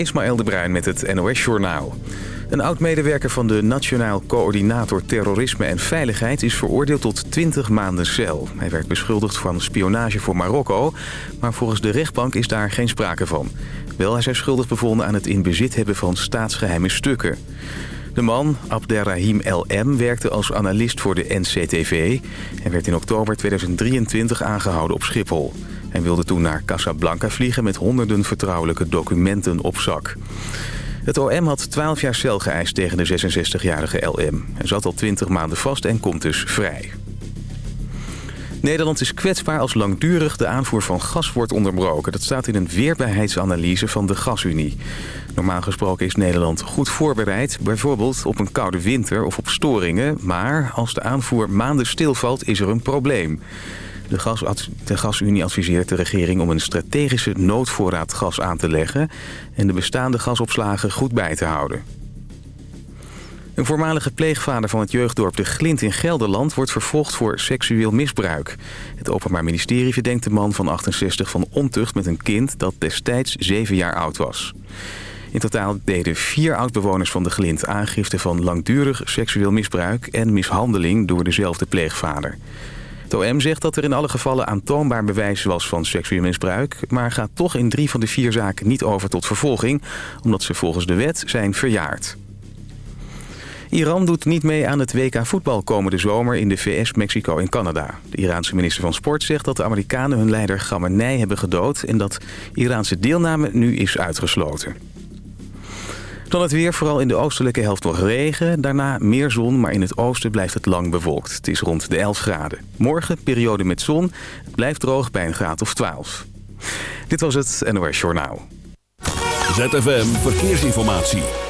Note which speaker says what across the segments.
Speaker 1: Ismaël de Bruin met het NOS Journaal. Een oud-medewerker van de Nationaal Coördinator Terrorisme en Veiligheid... is veroordeeld tot 20 maanden cel. Hij werd beschuldigd van spionage voor Marokko... maar volgens de rechtbank is daar geen sprake van. Wel is hij schuldig bevonden aan het in bezit hebben van staatsgeheime stukken. De man, Abderrahim L.M., werkte als analist voor de NCTV. Hij werd in oktober 2023 aangehouden op Schiphol. Hij wilde toen naar Casablanca vliegen met honderden vertrouwelijke documenten op zak. Het OM had 12 jaar cel geëist tegen de 66-jarige LM. Hij zat al 20 maanden vast en komt dus vrij. Nederland is kwetsbaar als langdurig de aanvoer van gas wordt onderbroken. Dat staat in een weerbaarheidsanalyse van de Gasunie. Normaal gesproken is Nederland goed voorbereid, bijvoorbeeld op een koude winter of op storingen. Maar als de aanvoer maanden stilvalt, is er een probleem. De, de Gasunie adviseert de regering om een strategische noodvoorraad gas aan te leggen... en de bestaande gasopslagen goed bij te houden. Een voormalige pleegvader van het jeugddorp De Glint in Gelderland... wordt vervolgd voor seksueel misbruik. Het Openbaar Ministerie verdenkt de man van 68 van ontucht met een kind... dat destijds 7 jaar oud was. In totaal deden vier oudbewoners van De Glint aangifte van langdurig seksueel misbruik... en mishandeling door dezelfde pleegvader. Het OM zegt dat er in alle gevallen aantoonbaar bewijs was van seksueel misbruik... maar gaat toch in drie van de vier zaken niet over tot vervolging... omdat ze volgens de wet zijn verjaard. Iran doet niet mee aan het WK voetbal komende zomer in de VS, Mexico en Canada. De Iraanse minister van Sport zegt dat de Amerikanen hun leider Khamenei hebben gedood... en dat Iraanse deelname nu is uitgesloten. Dan het weer, vooral in de oostelijke helft nog regen. Daarna meer zon, maar in het oosten blijft het lang bewolkt. Het is rond de 11 graden. Morgen periode met zon. Het blijft droog bij een graad of 12. Dit was het NOS Journaal.
Speaker 2: ZFM Verkeersinformatie.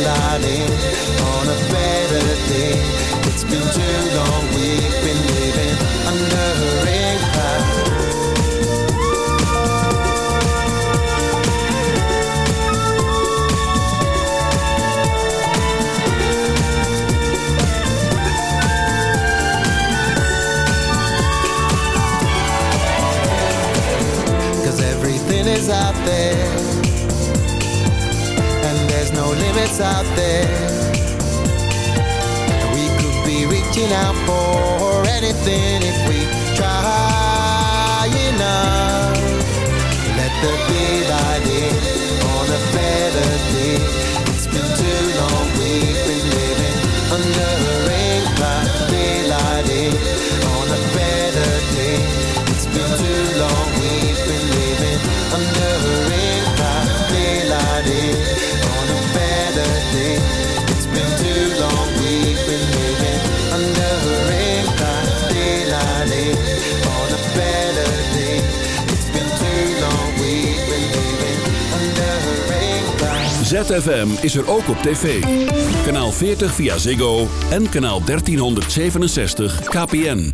Speaker 3: Daylight on a better day. It's been too long we've been living under a cloud. Everything is out there limits out there. We could be reaching out for anything if we try enough. Let the daylight in on a better day. It's been too long we've
Speaker 2: ZFM is er ook op tv. Kanaal 40 via Ziggo en kanaal 1367 KPN.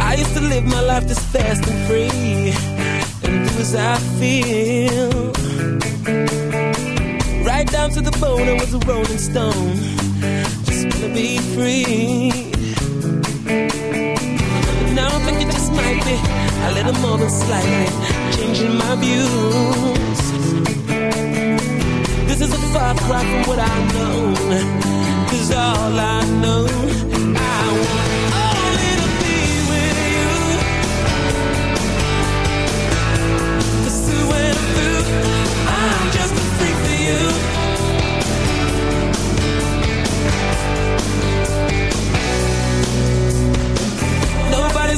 Speaker 4: I used to live my life this fast and free and do as I feel. Down to the bone, I was a rolling stone. Just wanna be free. But now I think it just might be a little more than slightly changing my views. This is a far cry from what I know. Cause all I know, I want only to be with you. Cause through and I'm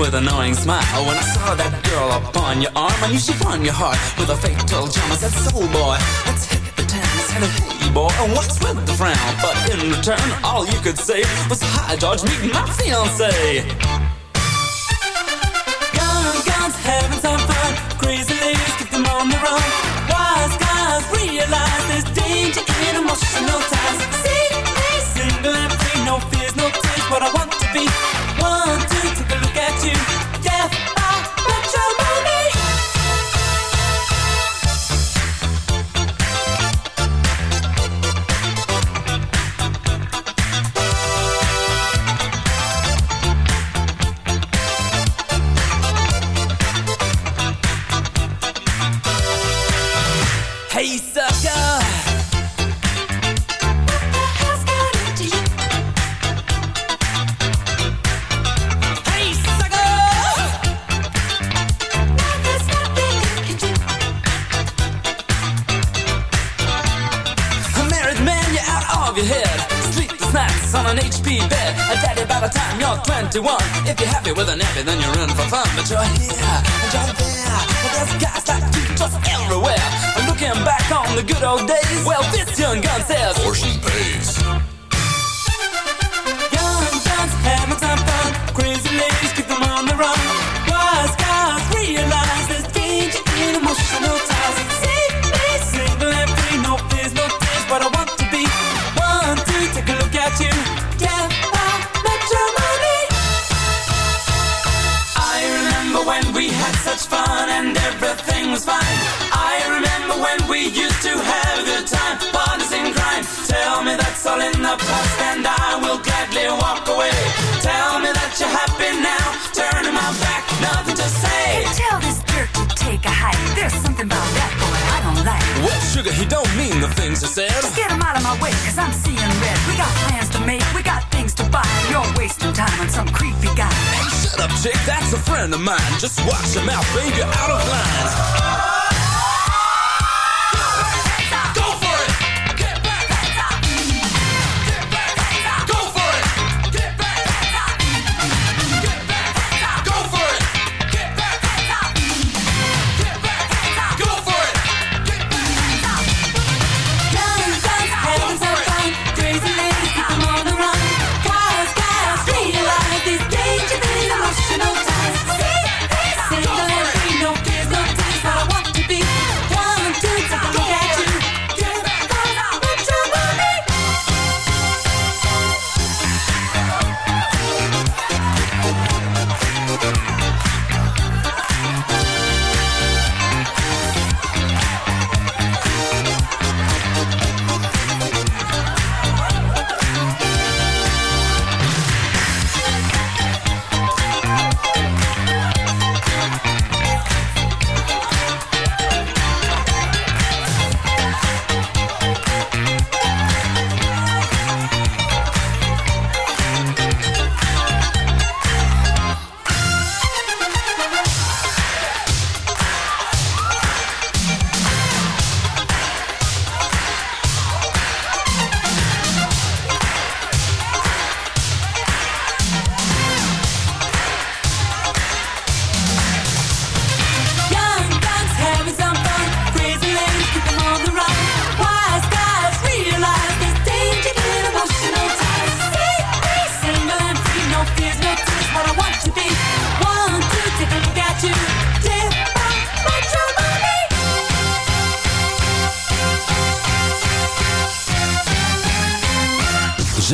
Speaker 4: with
Speaker 5: an annoying smile. When I saw that girl upon your arm I knew she'd won your heart with a fatal charm. I said, soul boy, let's hit the town I said, hey boy, what's with the frown? But in return, all you could say Was, hi George, meet my fiance." Gun, guns, having some fun Crazy ladies, keep them on the run. Wise guys, realize there's danger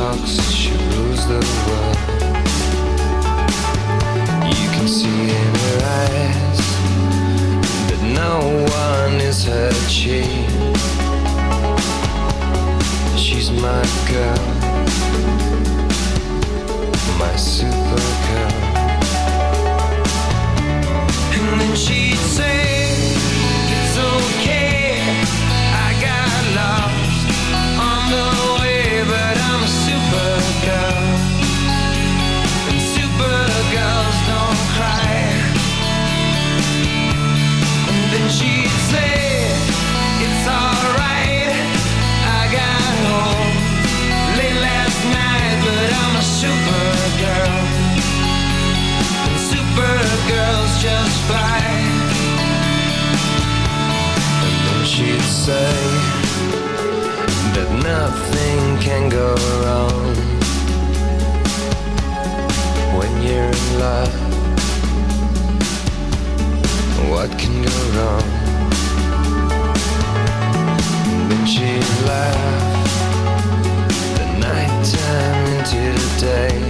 Speaker 6: talks, she rules the world. You can see in her eyes that no one is her chief. She's my girl, my super girl. And then she'd say. Can go wrong when you're in love. What can go wrong? And then she'd laugh the into the day,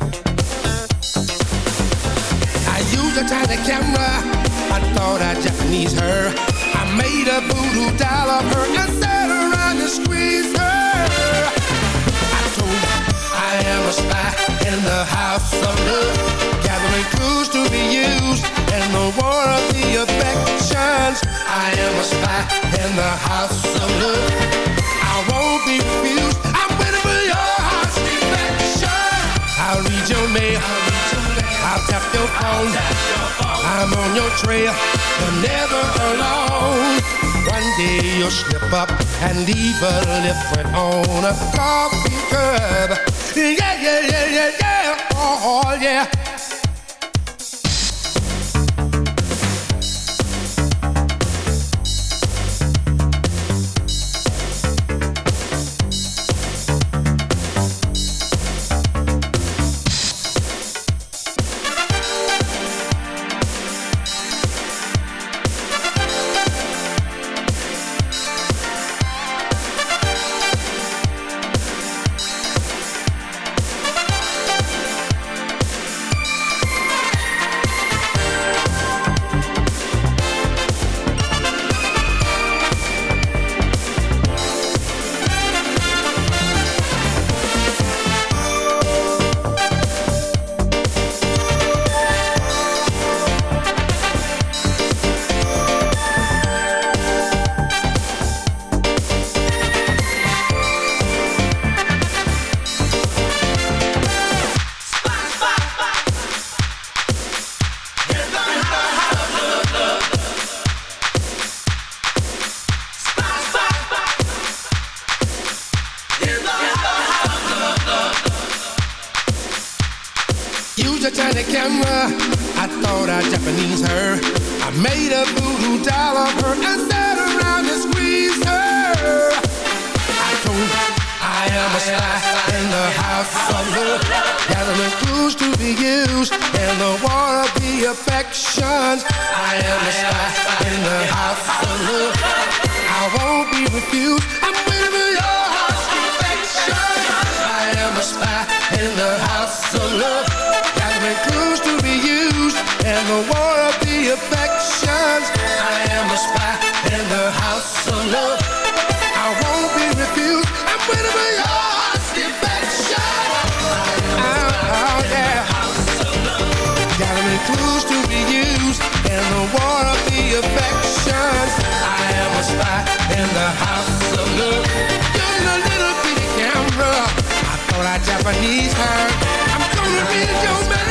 Speaker 7: I used a tiny camera I thought I Japanese her. I made a voodoo doll of her and sat around and squeezed her. I told her I am a spy in the house of love, gathering clues to be used in the war of the affections. I am a spy in the house of love. I won't be refused. I'm waiting for your heart's defection. I'll read your mail. I'll tap your phone. I'm on your trail. You're never alone. One day you'll slip up and leave a lip print on a coffee cup. Yeah, yeah, yeah, yeah, yeah. Oh, oh yeah. A voodoo doll of her and sat around and squeezed her. I told I am a spy in the house of love, gathering clues to be used in the war of the affections. I am a spy in the house of love. I won't be refused. I'm waiting for your heart's affection. I am a spy in the house of love. Gathering clues to be used in the war of the affections. I am a spy in the house of love. I won't be refused. I'm waiting for your heart's affection. Oh, oh, yeah. Gathering clues to be used in the war of the affections. I am a spy in the house of love. You're a little bitty camera. I thought I Japanese her. I'm gonna read your mail.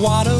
Speaker 8: water.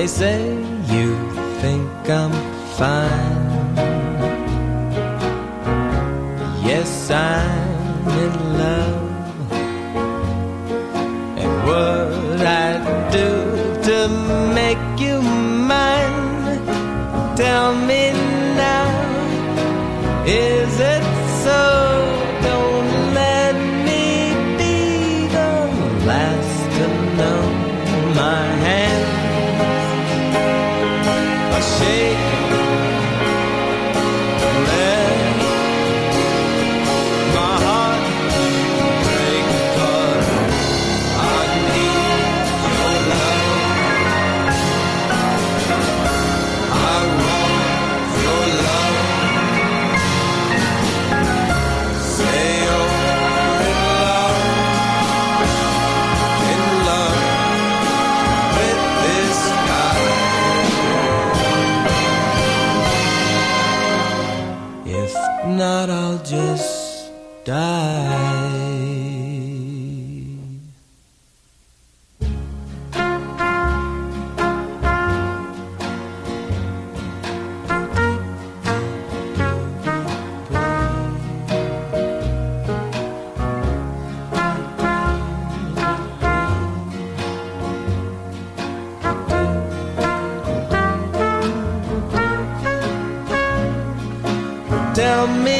Speaker 9: They say you think I'm fine. tell me.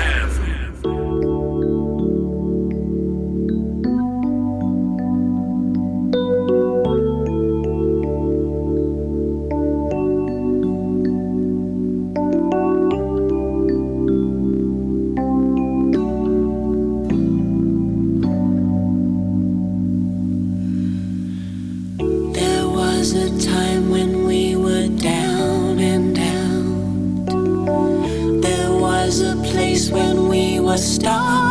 Speaker 8: when we were
Speaker 6: stars.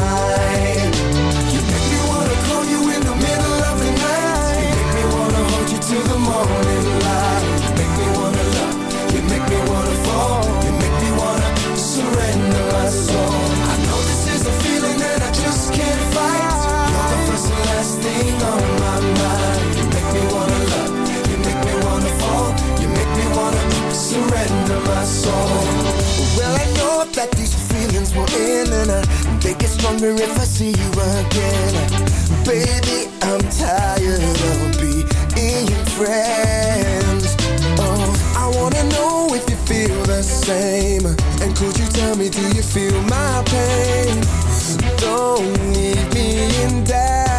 Speaker 10: Feelings will end and I, they get stronger if I see you again. Baby, I'm tired of being friends. Oh, I wanna know if you feel the same. And could you tell me, do you feel my pain? Don't leave me in doubt.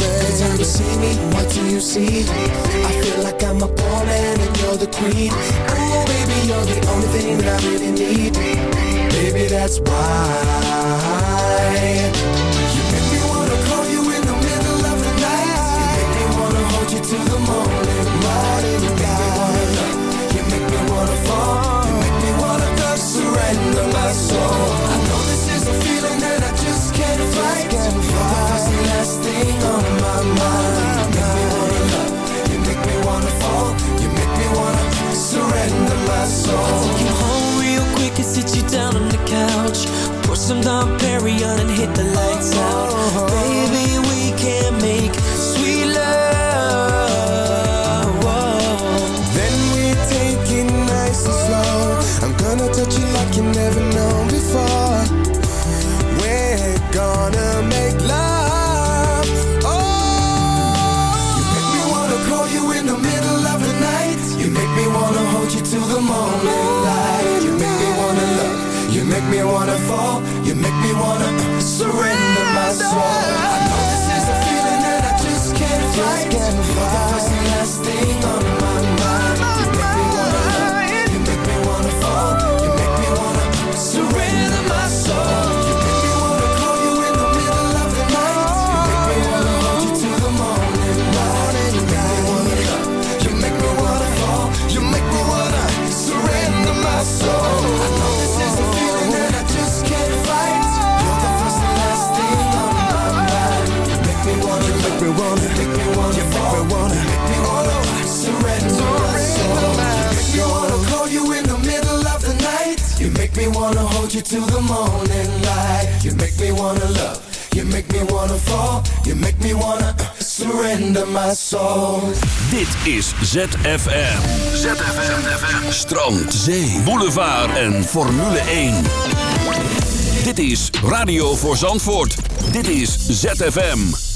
Speaker 10: Every time you see me, what do you see? I feel like I'm a poor man you're the queen. Oh, baby, you're the only thing that I really need. Baby, that's why. You make me wanna call you in the middle of the night. You make me wanna hold you till the morning, till the morning light. You make me wanna love. You make me wanna fall. You make me wanna uh, surrender my soul.
Speaker 2: Dit is ZFM. ZFM. Strand, zee, boulevard en Formule 1. Dit is Radio voor Zandvoort. Dit is ZFM.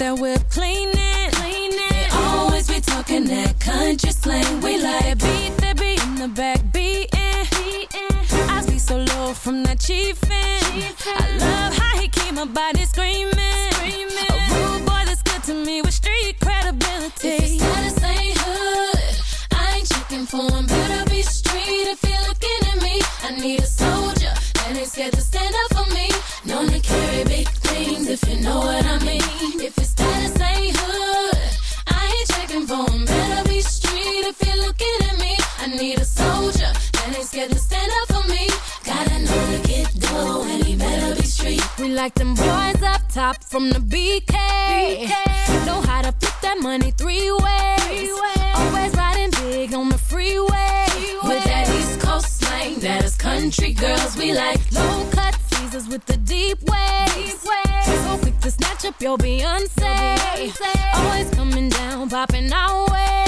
Speaker 11: That whip cleaning. They always be talking that country slang. We like beat that beat in the back beating. I see so low from that chiefin'. I love how he keep my body screaming. A rude boy that's good to me with street credibility.
Speaker 8: If his status ain't hood, I ain't checking for him. Better be street if you're looking at me. I need a soldier that ain't scared to stand up for me.
Speaker 11: Known to carry big things if you know what I mean. If it's status ain't hood,
Speaker 8: I ain't checking for them. Better be street if you're looking at me. I need a soldier that ain't scared to stand up for me. Gotta know to get dough and he better be street.
Speaker 12: We like them boys up top from the BK. BK. Know how to flip that money three ways. Three ways. Always riding big on the freeway. freeway.
Speaker 8: With that East Coast slang that is country girls we like.
Speaker 12: Low cut Caesars with the deep waves. So quick to snatch up your Beyonce. Always coming down, popping our way.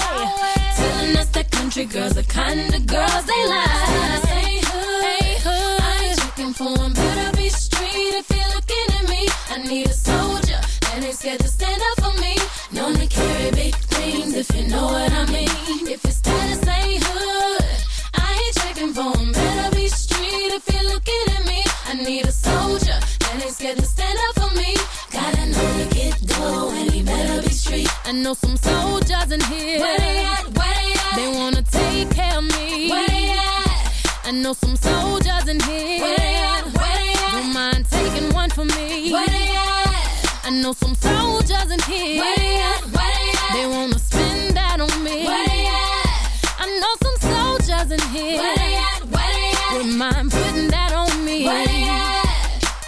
Speaker 8: Telling us that country girls the kind of girls they like. Hey hood,
Speaker 12: Hey, hood.
Speaker 8: I ain't checking for 'em, better be street if you're looking at me. I need a soldier that ain't scared to stand up for me. Known to carry big things if you know what I mean. If it's status, ain't hood. I ain't checking for 'em, better be street if you're looking at me. I need a soldier that ain't scared to stand up for me. Gotta know to get dough and he better be street.
Speaker 12: I know some soldiers in here.
Speaker 8: Where they at? Where they at?
Speaker 12: They wanna take care of me.
Speaker 8: Where they at?
Speaker 12: I know some soldiers in here.
Speaker 8: Where they at? Where they at?
Speaker 12: Don't mind taking one for me.
Speaker 8: Where they at?
Speaker 12: I know some soldiers in here.
Speaker 8: Where they at? Where they at?
Speaker 12: They wanna spend that on me.
Speaker 8: Where they at?
Speaker 12: I know some soldiers in here.
Speaker 8: Where they at?
Speaker 12: Wouldn't mind putting that on me.